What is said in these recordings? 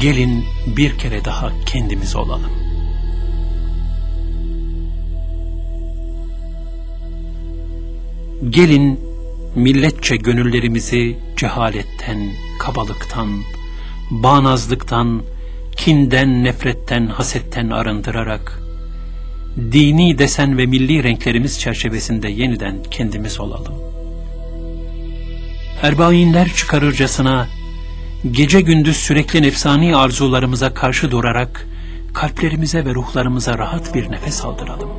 Gelin bir kere daha kendimiz olalım. Gelin milletçe gönüllerimizi cehaletten, kabalıktan, bağnazlıktan, kinden, nefretten, hasetten arındırarak, dini desen ve milli renklerimiz çerçevesinde yeniden kendimiz olalım. Erbainler çıkarırcasına, gece gündüz sürekli nefsani arzularımıza karşı durarak, kalplerimize ve ruhlarımıza rahat bir nefes aldıralım.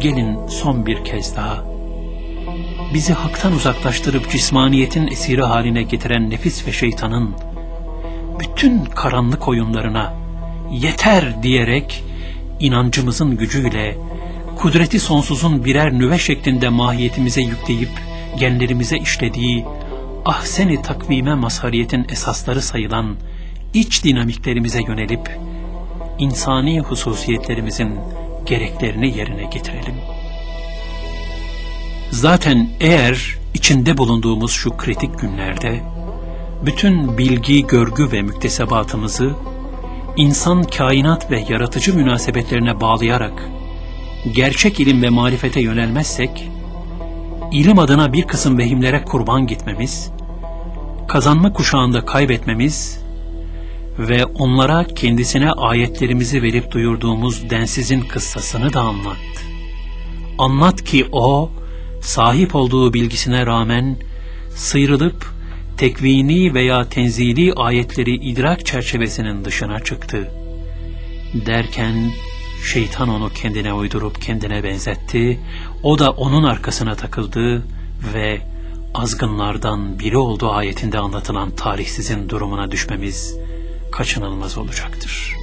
Gelin son bir kez daha, bizi haktan uzaklaştırıp cismaniyetin esiri haline getiren nefis ve şeytanın, bütün karanlık oyunlarına yeter diyerek inancımızın gücüyle kudreti sonsuzun birer nüve şeklinde mahiyetimize yükleyip genlerimize işlediği ahseni takvime mazhariyetin esasları sayılan iç dinamiklerimize yönelip insani hususiyetlerimizin gereklerini yerine getirelim. Zaten eğer içinde bulunduğumuz şu kritik günlerde bütün bilgi, görgü ve müktesebatımızı insan, kainat ve yaratıcı münasebetlerine bağlayarak gerçek ilim ve marifete yönelmezsek, ilim adına bir kısım vehimlere kurban gitmemiz, kazanma kuşağında kaybetmemiz ve onlara kendisine ayetlerimizi verip duyurduğumuz densizin kıssasını da anlat. Anlat ki o, sahip olduğu bilgisine rağmen sıyrılıp tekvini veya tenzili ayetleri idrak çerçevesinin dışına çıktı. Derken şeytan onu kendine uydurup kendine benzetti, o da onun arkasına takıldı ve azgınlardan biri olduğu ayetinde anlatılan tarihsizin durumuna düşmemiz kaçınılmaz olacaktır.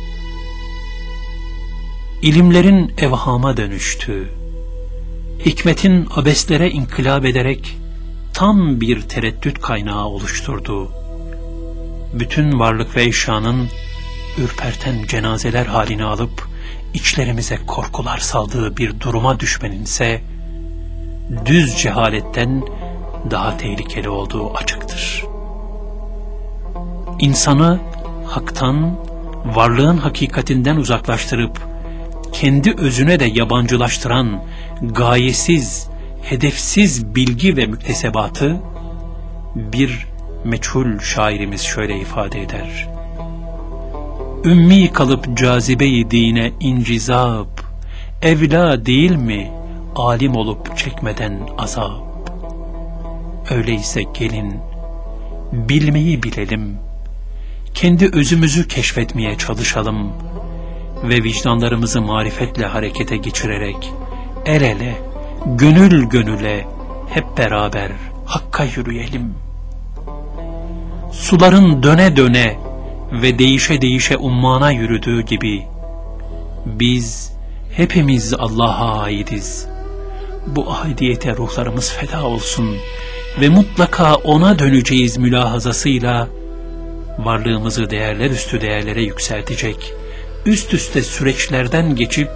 İlimlerin evhama dönüştü, hikmetin abeslere inkılap ederek tam bir tereddüt kaynağı oluşturdu. Bütün varlık ve eşyanın ürperten cenazeler halini alıp içlerimize korkular saldığı bir duruma düşmeninse düz cehaletten daha tehlikeli olduğu açıktır. İnsanı haktan, varlığın hakikatinden uzaklaştırıp kendi özüne de yabancılaştıran gayesiz, hedefsiz bilgi ve müktesebatı bir meçhul şairimiz şöyle ifade eder. Ümmi kalıp cazibeyi dine incizab, evla değil mi alim olup çekmeden azap? Öyleyse gelin, bilmeyi bilelim, kendi özümüzü keşfetmeye çalışalım ve vicdanlarımızı marifetle harekete geçirerek el ele, gönül gönüle hep beraber Hakk'a yürüyelim. Suların döne döne ve değişe değişe ummana yürüdüğü gibi biz hepimiz Allah'a aidiz. Bu aidiyete ruhlarımız feda olsun ve mutlaka ona döneceğiz mülahazasıyla varlığımızı değerler üstü değerlere yükseltecek, üst üste süreçlerden geçip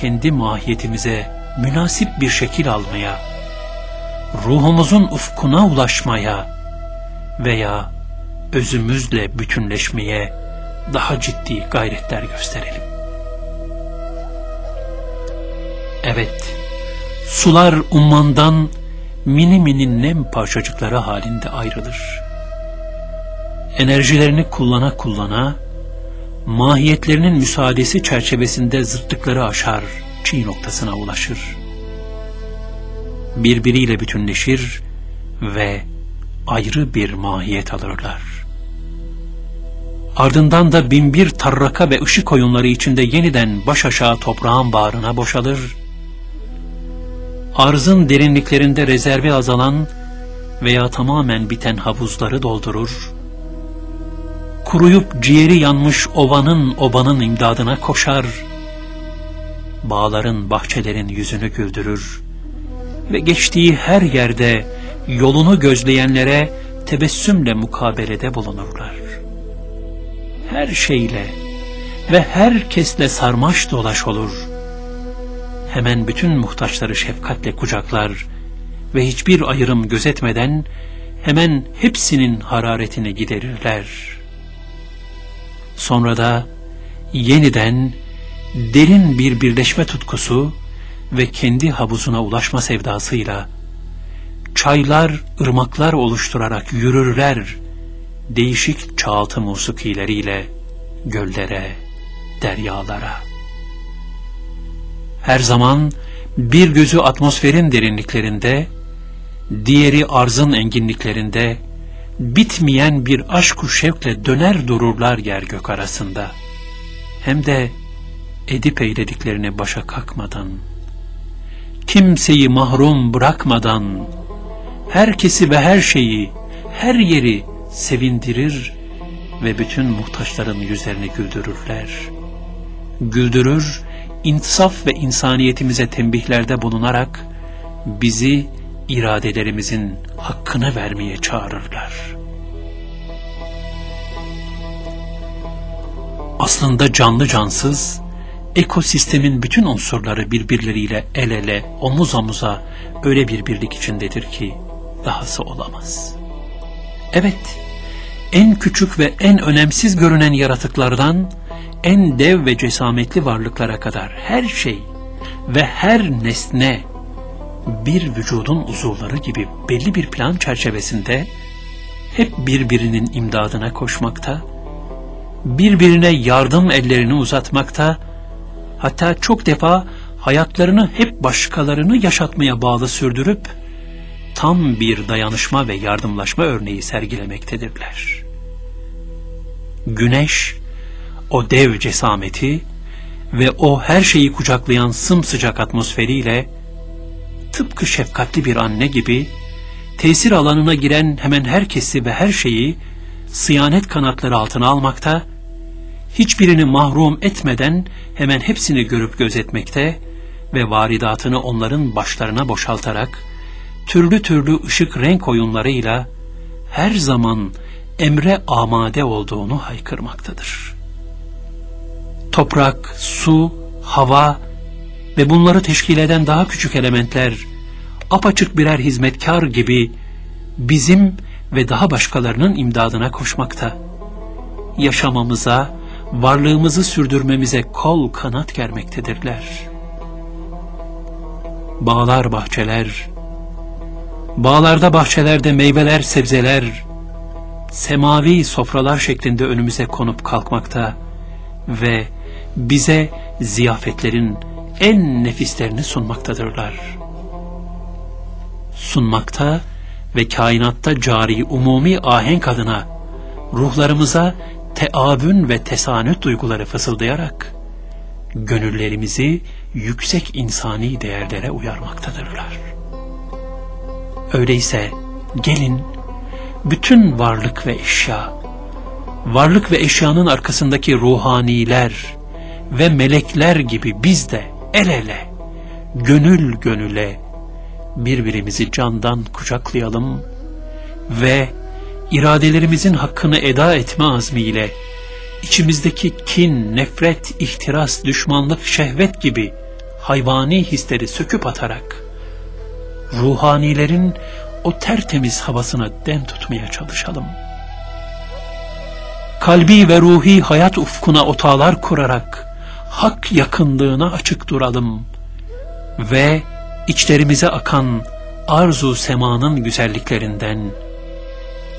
kendi mahiyetimize münasip bir şekil almaya, ruhumuzun ufkuna ulaşmaya veya özümüzle bütünleşmeye daha ciddi gayretler gösterelim. Evet, sular ummandan mini mini nem parçacıkları halinde ayrılır. Enerjilerini kullana kullana, mahiyetlerinin müsaadesi çerçevesinde zıttıkları aşar, çiğ noktasına ulaşır. Birbiriyle bütünleşir ve ayrı bir mahiyet alırlar. Ardından da binbir tarraka ve ışık oyunları içinde yeniden baş aşağı toprağın bağrına boşalır. Arzın derinliklerinde rezervi azalan veya tamamen biten havuzları doldurur. Kuruyup ciğeri yanmış ovanın obanın imdadına koşar. Bağların, bahçelerin yüzünü güldürür. Ve geçtiği her yerde yolunu gözleyenlere tebessümle mukabelede bulunurlar her şeyle ve herkesle sarmaş dolaş olur. Hemen bütün muhtaçları şefkatle kucaklar ve hiçbir ayrım gözetmeden hemen hepsinin hararetini giderirler. sonra da yeniden derin bir birleşme tutkusu ve kendi havuzuna ulaşma sevdasıyla çaylar, ırmaklar oluşturarak yürürler değişik çağaltı musikileriyle göllere, deryalara. Her zaman bir gözü atmosferin derinliklerinde, diğeri arzın enginliklerinde, bitmeyen bir aşk-ı şevkle döner dururlar yer gök arasında. Hem de edip eylediklerini başa kakmadan, kimseyi mahrum bırakmadan, herkesi ve her şeyi, her yeri sevindirir ve bütün muhtaçların yüzlerini güldürürler. Güldürür, insaf ve insaniyetimize tembihlerde bulunarak bizi iradelerimizin hakkını vermeye çağırırlar. Aslında canlı cansız, ekosistemin bütün unsurları birbirleriyle el ele, omuz omuza öyle bir birlik içindedir ki dahası olamaz. Evet, en küçük ve en önemsiz görünen yaratıklardan en dev ve cesametli varlıklara kadar her şey ve her nesne bir vücudun uzuvları gibi belli bir plan çerçevesinde hep birbirinin imdadına koşmakta, birbirine yardım ellerini uzatmakta, hatta çok defa hayatlarını hep başkalarını yaşatmaya bağlı sürdürüp, tam bir dayanışma ve yardımlaşma örneği sergilemektedirler. Güneş, o dev cesameti ve o her şeyi kucaklayan sımsıcak atmosferiyle, tıpkı şefkatli bir anne gibi, tesir alanına giren hemen herkesi ve her şeyi sıyanet kanatları altına almakta, hiçbirini mahrum etmeden hemen hepsini görüp gözetmekte ve varidatını onların başlarına boşaltarak, türlü türlü ışık renk oyunlarıyla her zaman emre amade olduğunu haykırmaktadır. Toprak, su, hava ve bunları teşkil eden daha küçük elementler apaçık birer hizmetkar gibi bizim ve daha başkalarının imdadına koşmakta. Yaşamamıza, varlığımızı sürdürmemize kol kanat germektedirler. Bağlar, bahçeler, bağlarda bahçelerde meyveler, sebzeler, semavi sofralar şeklinde önümüze konup kalkmakta ve bize ziyafetlerin en nefislerini sunmaktadırlar. Sunmakta ve kainatta cari umumi ahenk adına ruhlarımıza teavün ve tesanüt duyguları fısıldayarak gönüllerimizi yüksek insani değerlere uyarmaktadırlar. Öyleyse gelin bütün varlık ve eşya, varlık ve eşyanın arkasındaki ruhaniler ve melekler gibi biz de el ele, gönül gönüle birbirimizi candan kucaklayalım ve iradelerimizin hakkını eda etme azmiyle içimizdeki kin, nefret, ihtiras, düşmanlık, şehvet gibi hayvani hisleri söküp atarak ruhanilerin o tertemiz havasına den tutmaya çalışalım. Kalbi ve ruhi hayat ufkuna otağlar kurarak hak yakınlığına açık duralım ve içlerimize akan arzu semanın güzelliklerinden,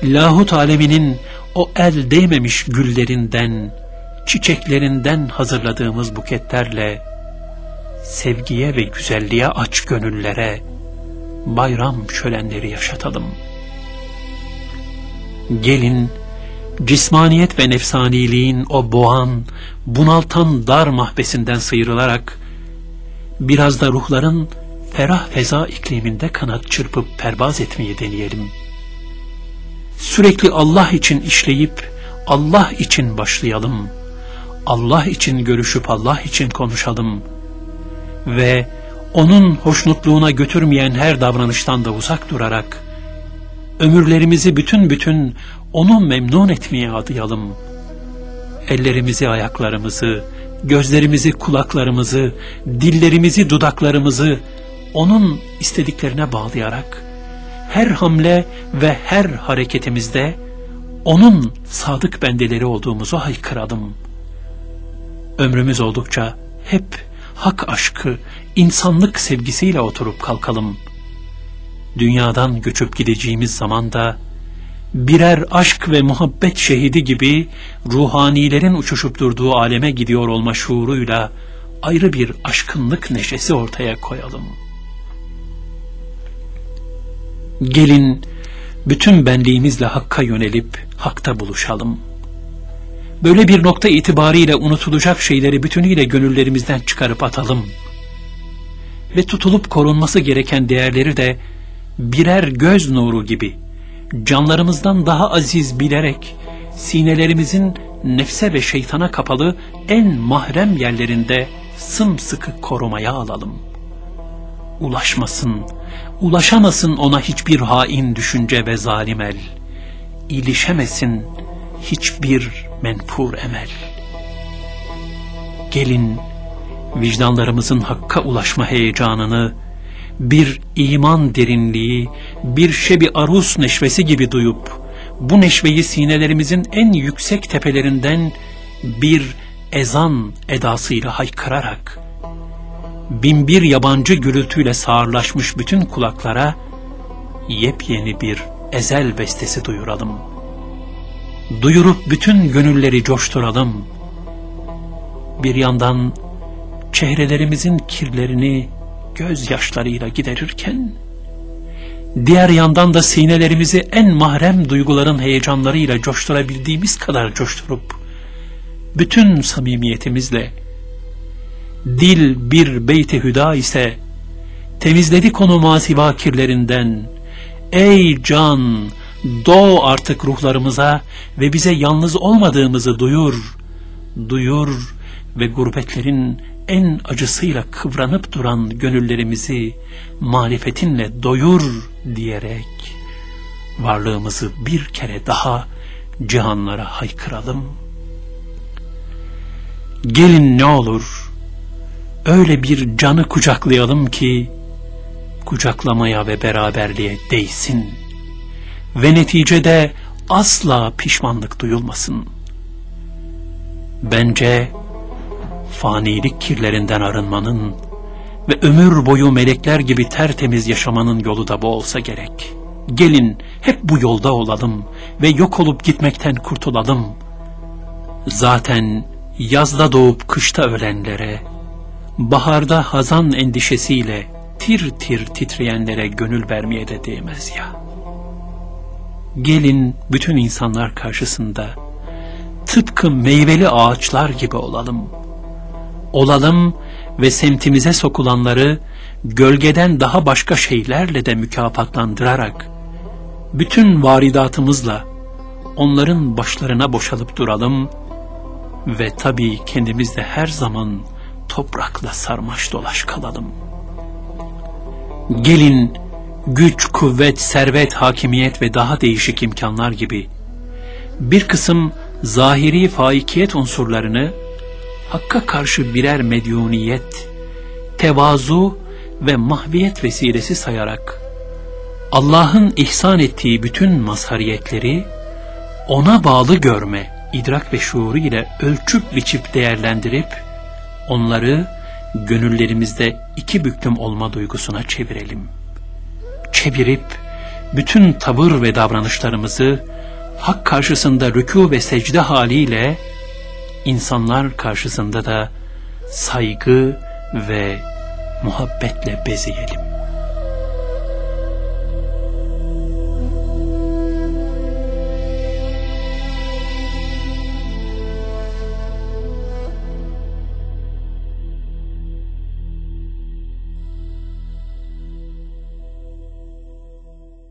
lahut aleminin o el değmemiş güllerinden, çiçeklerinden hazırladığımız buketlerle, sevgiye ve güzelliğe aç gönüllere, bayram şölenleri yaşatalım. Gelin, cismaniyet ve nefsaniliğin o boğan, bunaltan dar mahbesinden sıyrılarak, biraz da ruhların ferah feza ikliminde kanat çırpıp pervaz etmeyi deneyelim. Sürekli Allah için işleyip, Allah için başlayalım. Allah için görüşüp Allah için konuşalım. Ve onun hoşnutluğuna götürmeyen her davranıştan da uzak durarak, ömürlerimizi bütün bütün onu memnun etmeye adayalım. Ellerimizi, ayaklarımızı, gözlerimizi, kulaklarımızı, dillerimizi, dudaklarımızı onun istediklerine bağlayarak, her hamle ve her hareketimizde onun sadık bendeleri olduğumuzu haykıralım. Ömrümüz oldukça hep hak aşkı, insanlık sevgisiyle oturup kalkalım. Dünyadan göçüp gideceğimiz zaman da birer aşk ve muhabbet şehidi gibi ruhanilerin uçuşup durduğu aleme gidiyor olma şuuruyla ayrı bir aşkınlık neşesi ortaya koyalım. Gelin bütün benliğimizle Hakk'a yönelip Hak'ta buluşalım. Böyle bir nokta itibariyle unutulacak şeyleri bütünüyle gönüllerimizden çıkarıp atalım. Ve tutulup korunması gereken değerleri de birer göz nuru gibi canlarımızdan daha aziz bilerek sinelerimizin nefse ve şeytana kapalı en mahrem yerlerinde sımsıkı korumaya alalım. Ulaşmasın, ulaşamasın ona hiçbir hain düşünce ve zalim el. İlişemesin hiçbir menfur emel. Gelin vicdanlarımızın hakka ulaşma heyecanını bir iman derinliği, bir şebi arus neşvesi gibi duyup, bu neşveyi sinelerimizin en yüksek tepelerinden bir ezan edasıyla haykırarak, binbir yabancı gürültüyle sağırlaşmış bütün kulaklara yepyeni bir ezel bestesi duyuralım. Duyurup bütün gönülleri coşturalım. Bir yandan çehrelerimizin kirlerini gözyaşlarıyla giderirken, diğer yandan da sinelerimizi en mahrem duyguların heyecanlarıyla coşturabildiğimiz kadar coşturup, bütün samimiyetimizle, dil bir beyti hüda ise, temizledik onu masiva kirlerinden, ey can, doğ artık ruhlarımıza ve bize yalnız olmadığımızı duyur, duyur ve gurbetlerin en acısıyla kıvranıp duran gönüllerimizi marifetinle doyur diyerek varlığımızı bir kere daha cihanlara haykıralım. Gelin ne olur öyle bir canı kucaklayalım ki kucaklamaya ve beraberliğe değsin ve neticede asla pişmanlık duyulmasın. Bence fanilik kirlerinden arınmanın ve ömür boyu melekler gibi tertemiz yaşamanın yolu da bu olsa gerek. Gelin hep bu yolda olalım ve yok olup gitmekten kurtulalım. Zaten yazda doğup kışta ölenlere, baharda hazan endişesiyle tir tir titreyenlere gönül vermeye de değmez ya. Gelin bütün insanlar karşısında tıpkı meyveli ağaçlar gibi olalım.'' Olalım ve semtimize sokulanları gölgeden daha başka şeylerle de mükafatlandırarak bütün varidatımızla onların başlarına boşalıp duralım ve tabii kendimiz de her zaman toprakla sarmaş dolaş kalalım. Gelin güç, kuvvet, servet, hakimiyet ve daha değişik imkanlar gibi bir kısım zahiri faikiyet unsurlarını Hakka karşı birer medyuniyet, tevazu ve mahviyet vesilesi sayarak Allah'ın ihsan ettiği bütün mazhariyetleri ona bağlı görme, idrak ve şuuru ile ölçüp biçip değerlendirip onları gönüllerimizde iki büklüm olma duygusuna çevirelim. Çevirip bütün tavır ve davranışlarımızı hak karşısında rükû ve secde haliyle insanlar karşısında da saygı ve muhabbetle bezeyelim.